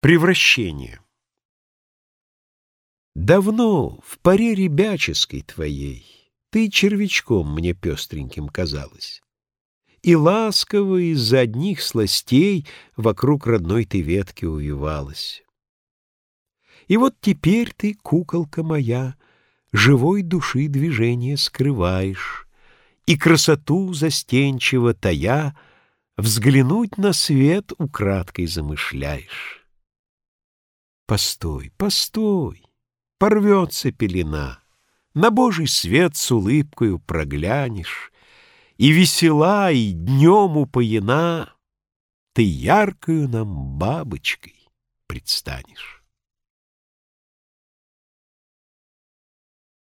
Превращение. Давно, в паре ребяческой твоей, Ты червячком мне пестреньким казалась. И ласково из-за одних сластей Вокруг родной ты ветки увивалась. И вот теперь ты, куколка моя, Живой души движение скрываешь, И красоту застенчиво тая Взглянуть на свет украдкой замышляешь. Постой, постой, порвется пелена, На Божий свет с улыбкою проглянешь, И весела, и днем упоена, Ты яркою нам бабочкой предстанешь.